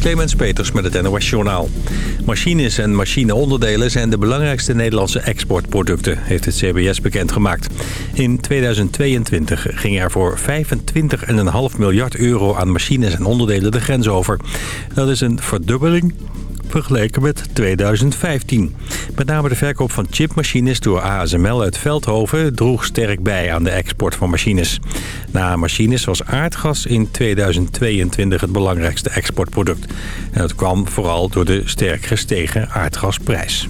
Clemens Peters met het NOS Journaal. Machines en machineonderdelen zijn de belangrijkste Nederlandse exportproducten, heeft het CBS bekendgemaakt. In 2022 ging er voor 25,5 miljard euro aan machines en onderdelen de grens over. Dat is een verdubbeling vergeleken met 2015. Met name de verkoop van chipmachines door ASML uit Veldhoven droeg sterk bij aan de export van machines. Na machines was aardgas in 2022 het belangrijkste exportproduct. En dat kwam vooral door de sterk gestegen aardgasprijs.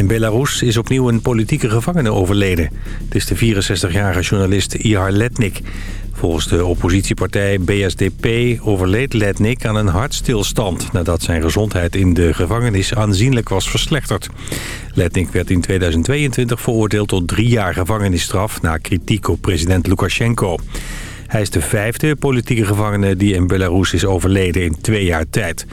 In Belarus is opnieuw een politieke gevangene overleden. Het is de 64-jarige journalist Ihar Letnik. Volgens de oppositiepartij BSDP overleed Letnik aan een hartstilstand... nadat zijn gezondheid in de gevangenis aanzienlijk was verslechterd. Letnik werd in 2022 veroordeeld tot drie jaar gevangenisstraf... na kritiek op president Lukashenko. Hij is de vijfde politieke gevangene die in Belarus is overleden in twee jaar tijd.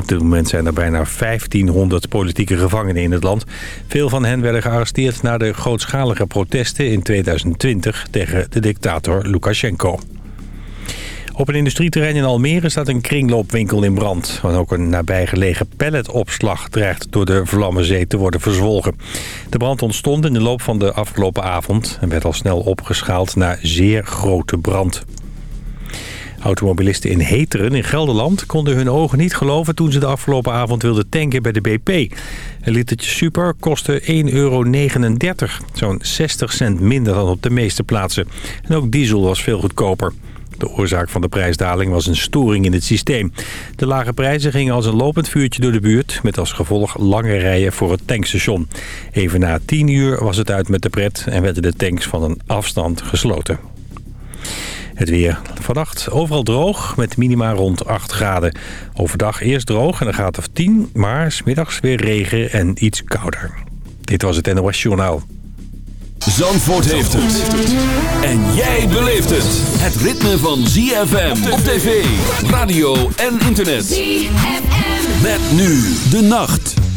Op dit moment zijn er bijna 1500 politieke gevangenen in het land. Veel van hen werden gearresteerd na de grootschalige protesten in 2020 tegen de dictator Lukashenko. Op een industrieterrein in Almere staat een kringloopwinkel in brand. Want ook een nabijgelegen palletopslag dreigt door de Vlammenzee te worden verzwolgen. De brand ontstond in de loop van de afgelopen avond... en werd al snel opgeschaald naar zeer grote brand. Automobilisten in Heteren in Gelderland konden hun ogen niet geloven... toen ze de afgelopen avond wilden tanken bij de BP. Een litertje super kostte 1,39 euro. Zo'n 60 cent minder dan op de meeste plaatsen. En ook diesel was veel goedkoper. De oorzaak van de prijsdaling was een storing in het systeem. De lage prijzen gingen als een lopend vuurtje door de buurt... met als gevolg lange rijen voor het tankstation. Even na 10 uur was het uit met de pret... en werden de tanks van een afstand gesloten. Het weer. Vannacht overal droog met minima rond 8 graden. Overdag eerst droog en een graad of 10, maar smiddags weer regen en iets kouder. Dit was het NOS Journaal. Zandvoort heeft het. En jij beleeft het. Het ritme van ZFM op tv, radio en internet. ZFM. Met nu de nacht.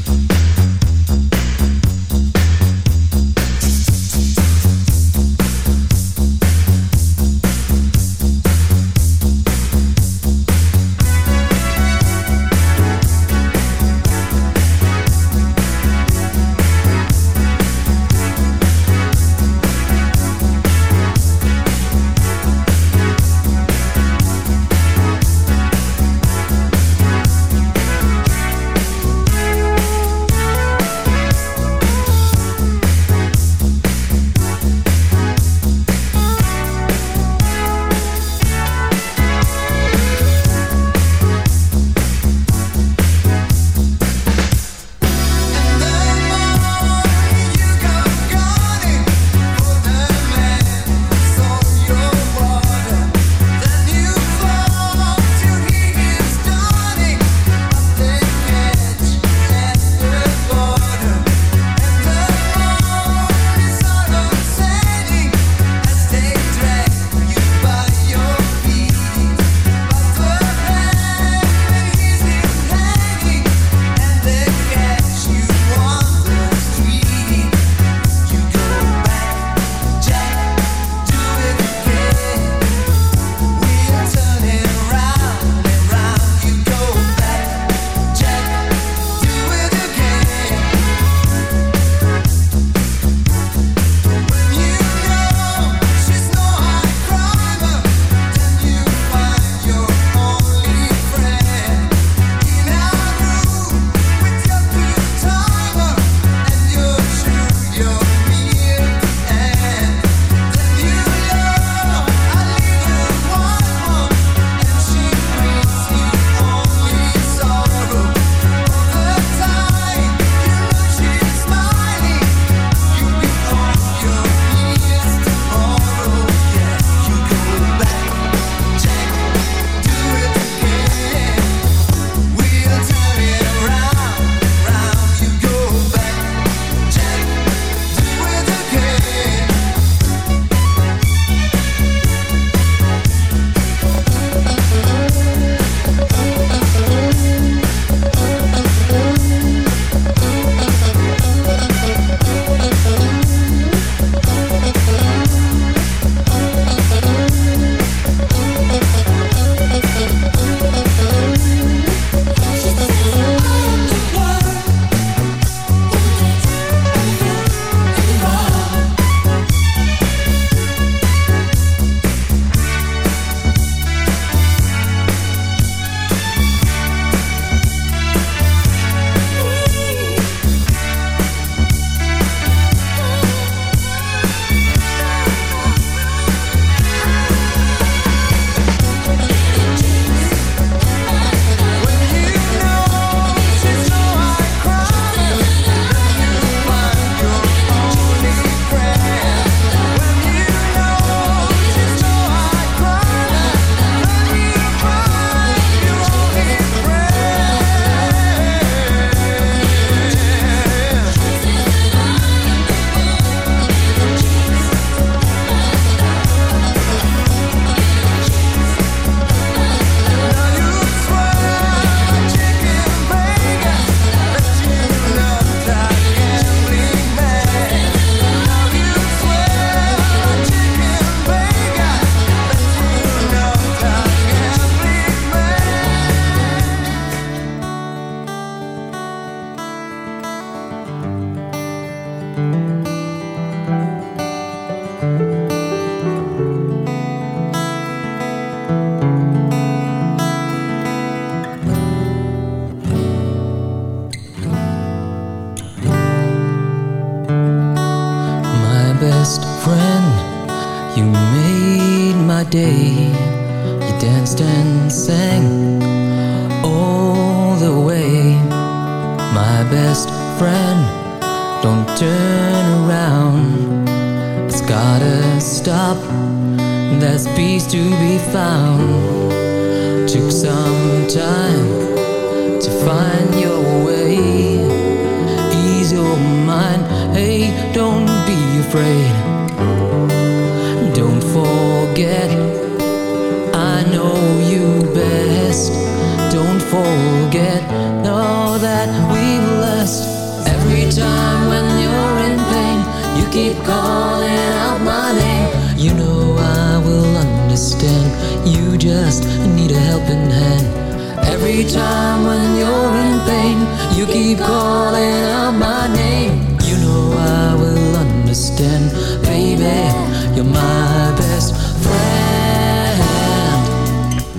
Every time when you're in pain, you keep calling out my name. You know I will understand, baby. You're my best friend.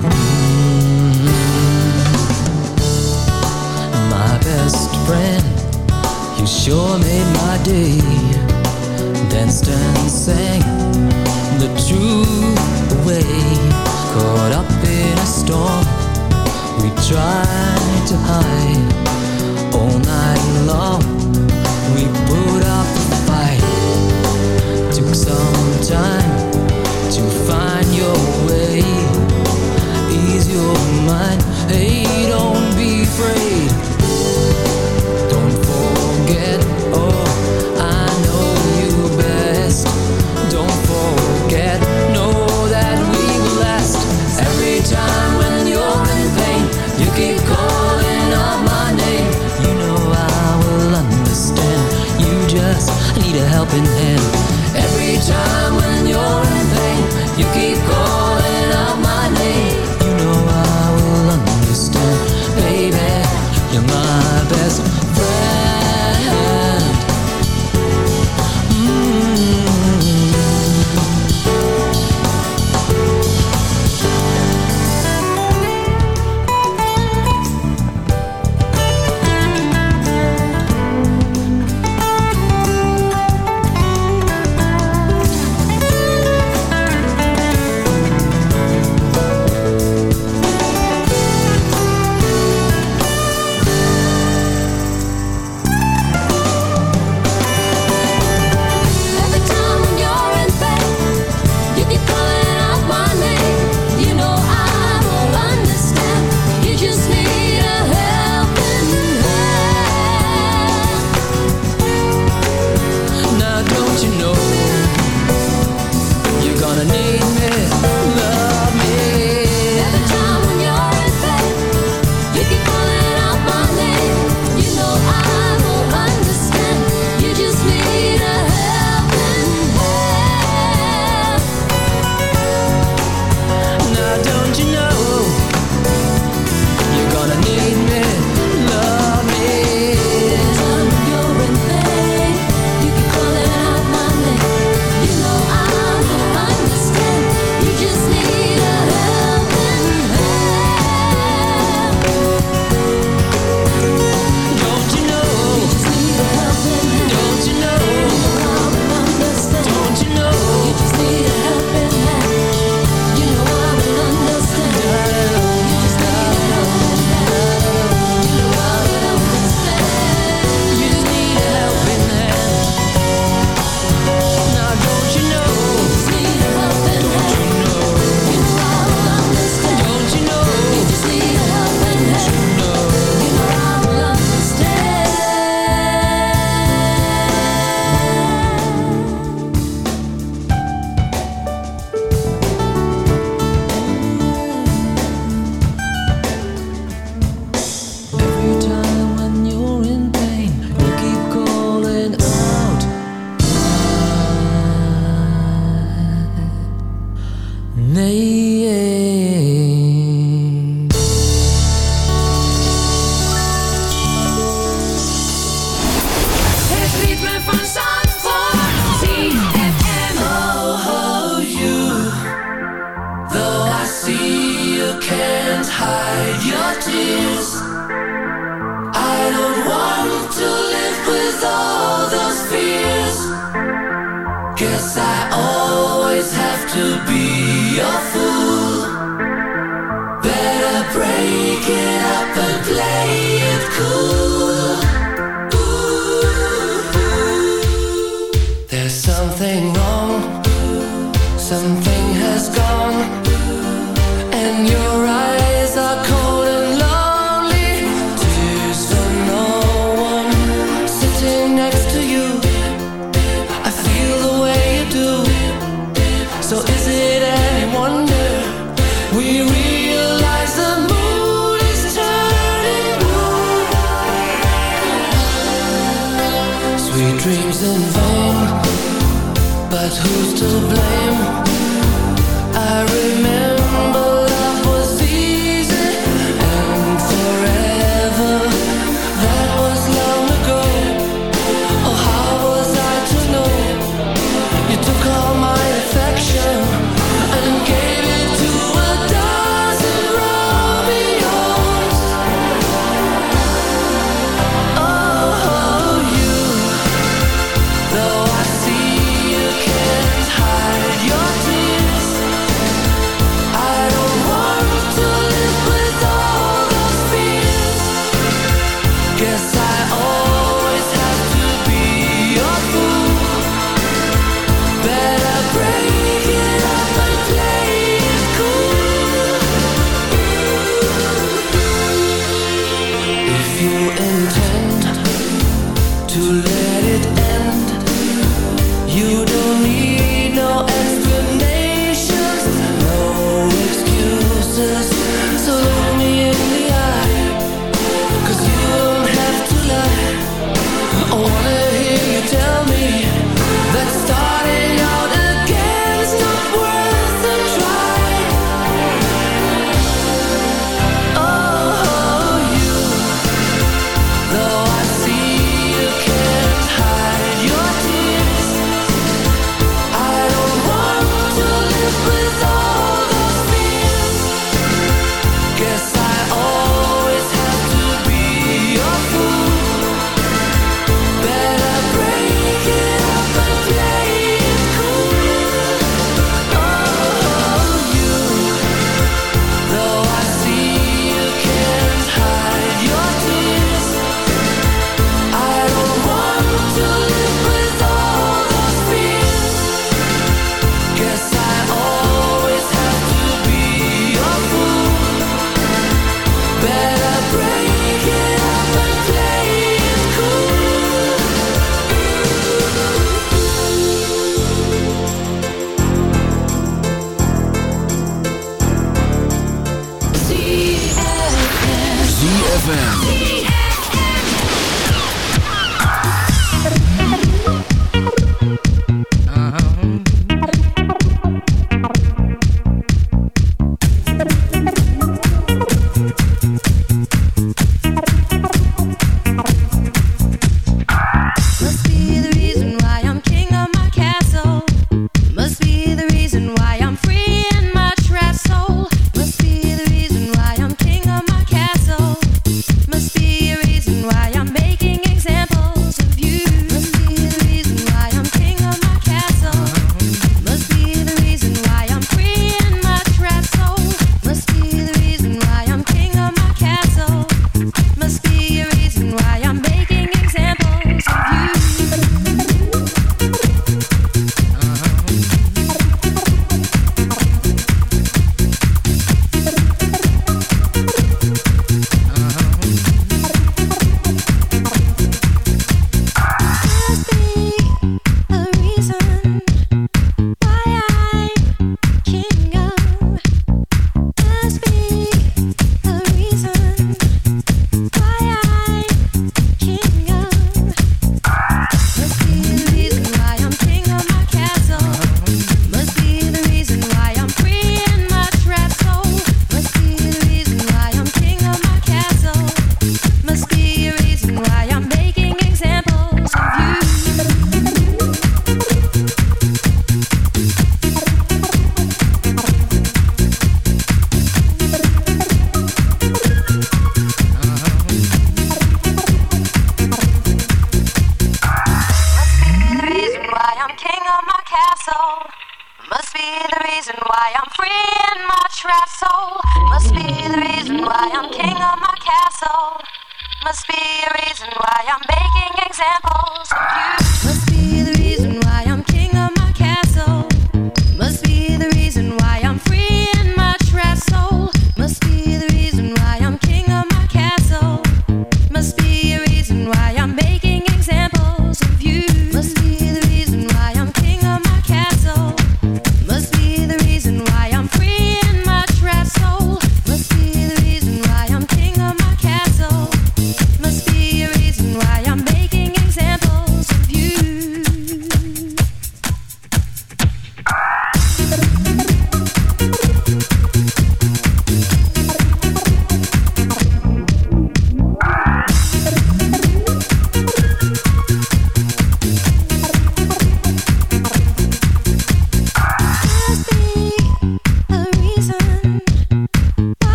Mm -hmm. My best friend, you sure made my day. Danced and sang the true away. caught up in a storm try to hide. All night long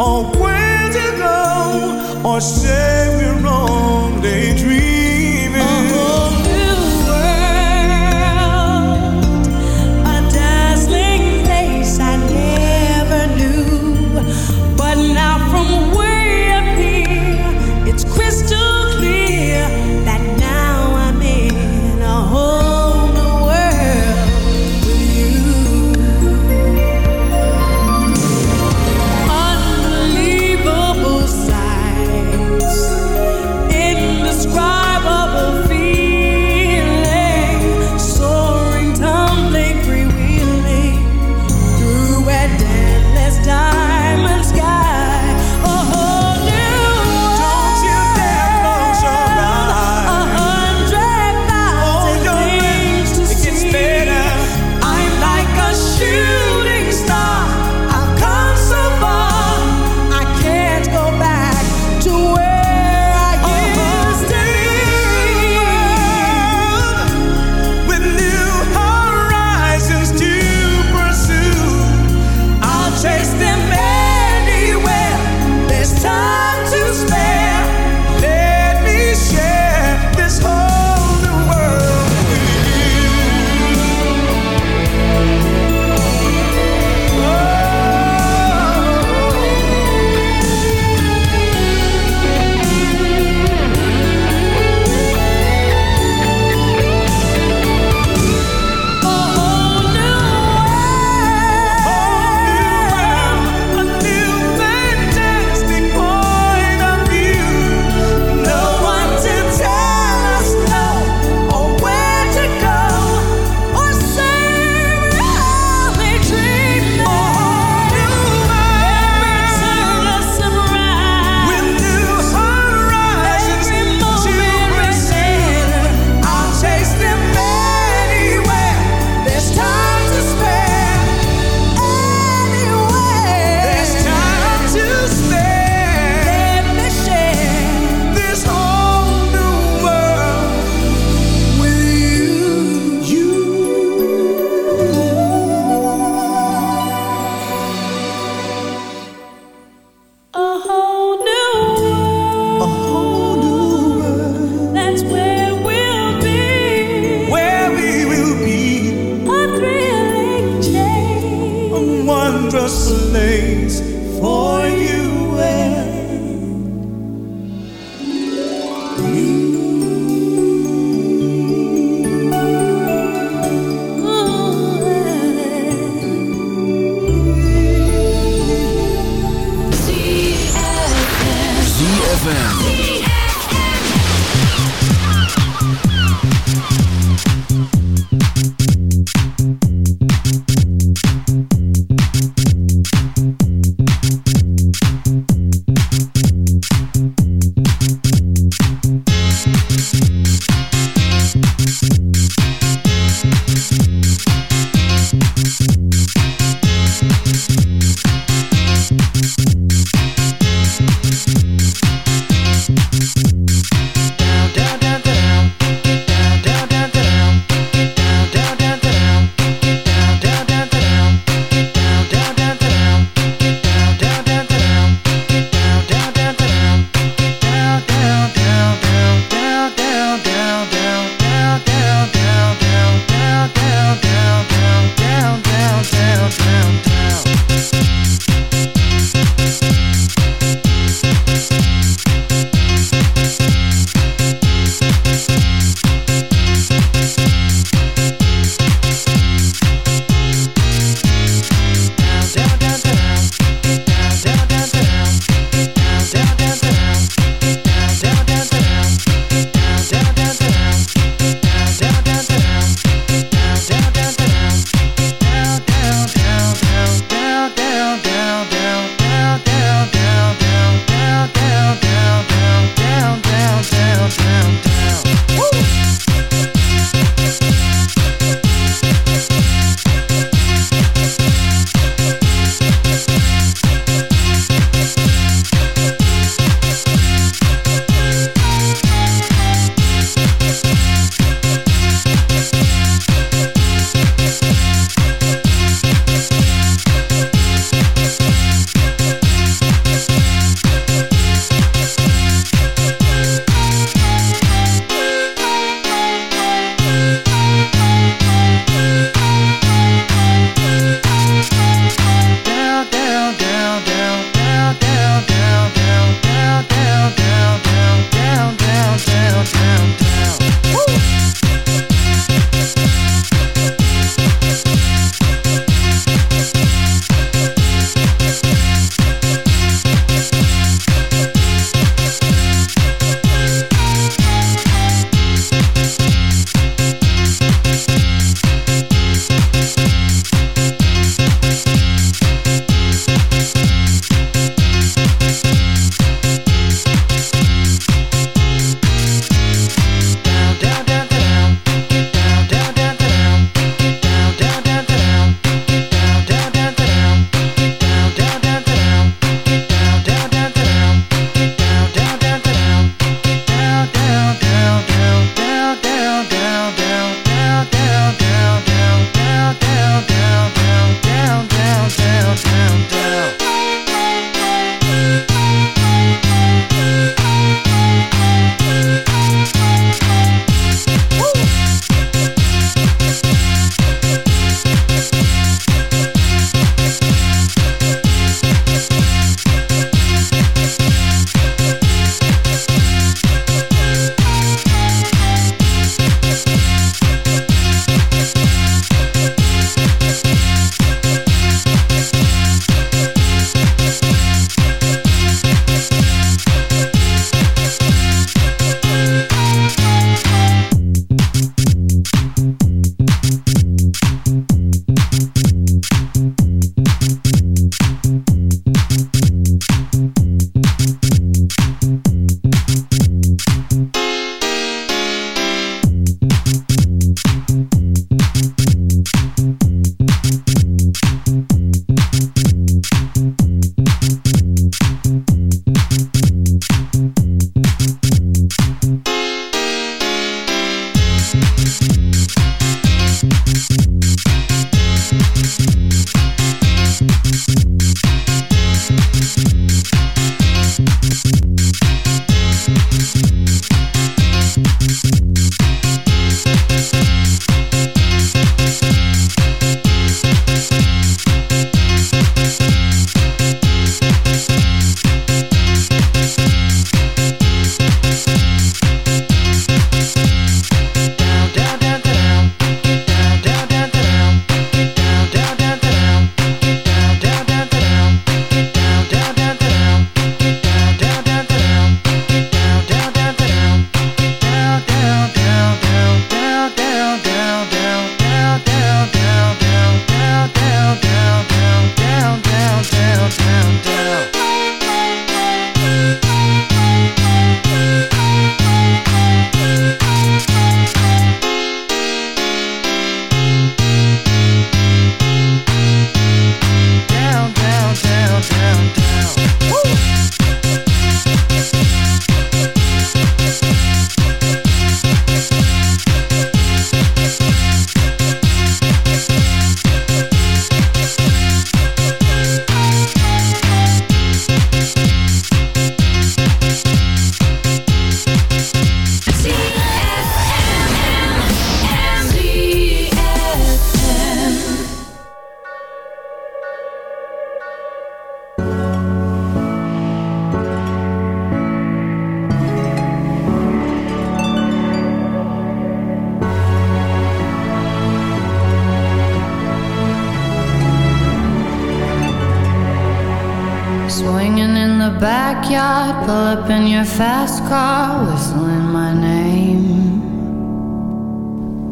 or where to go or say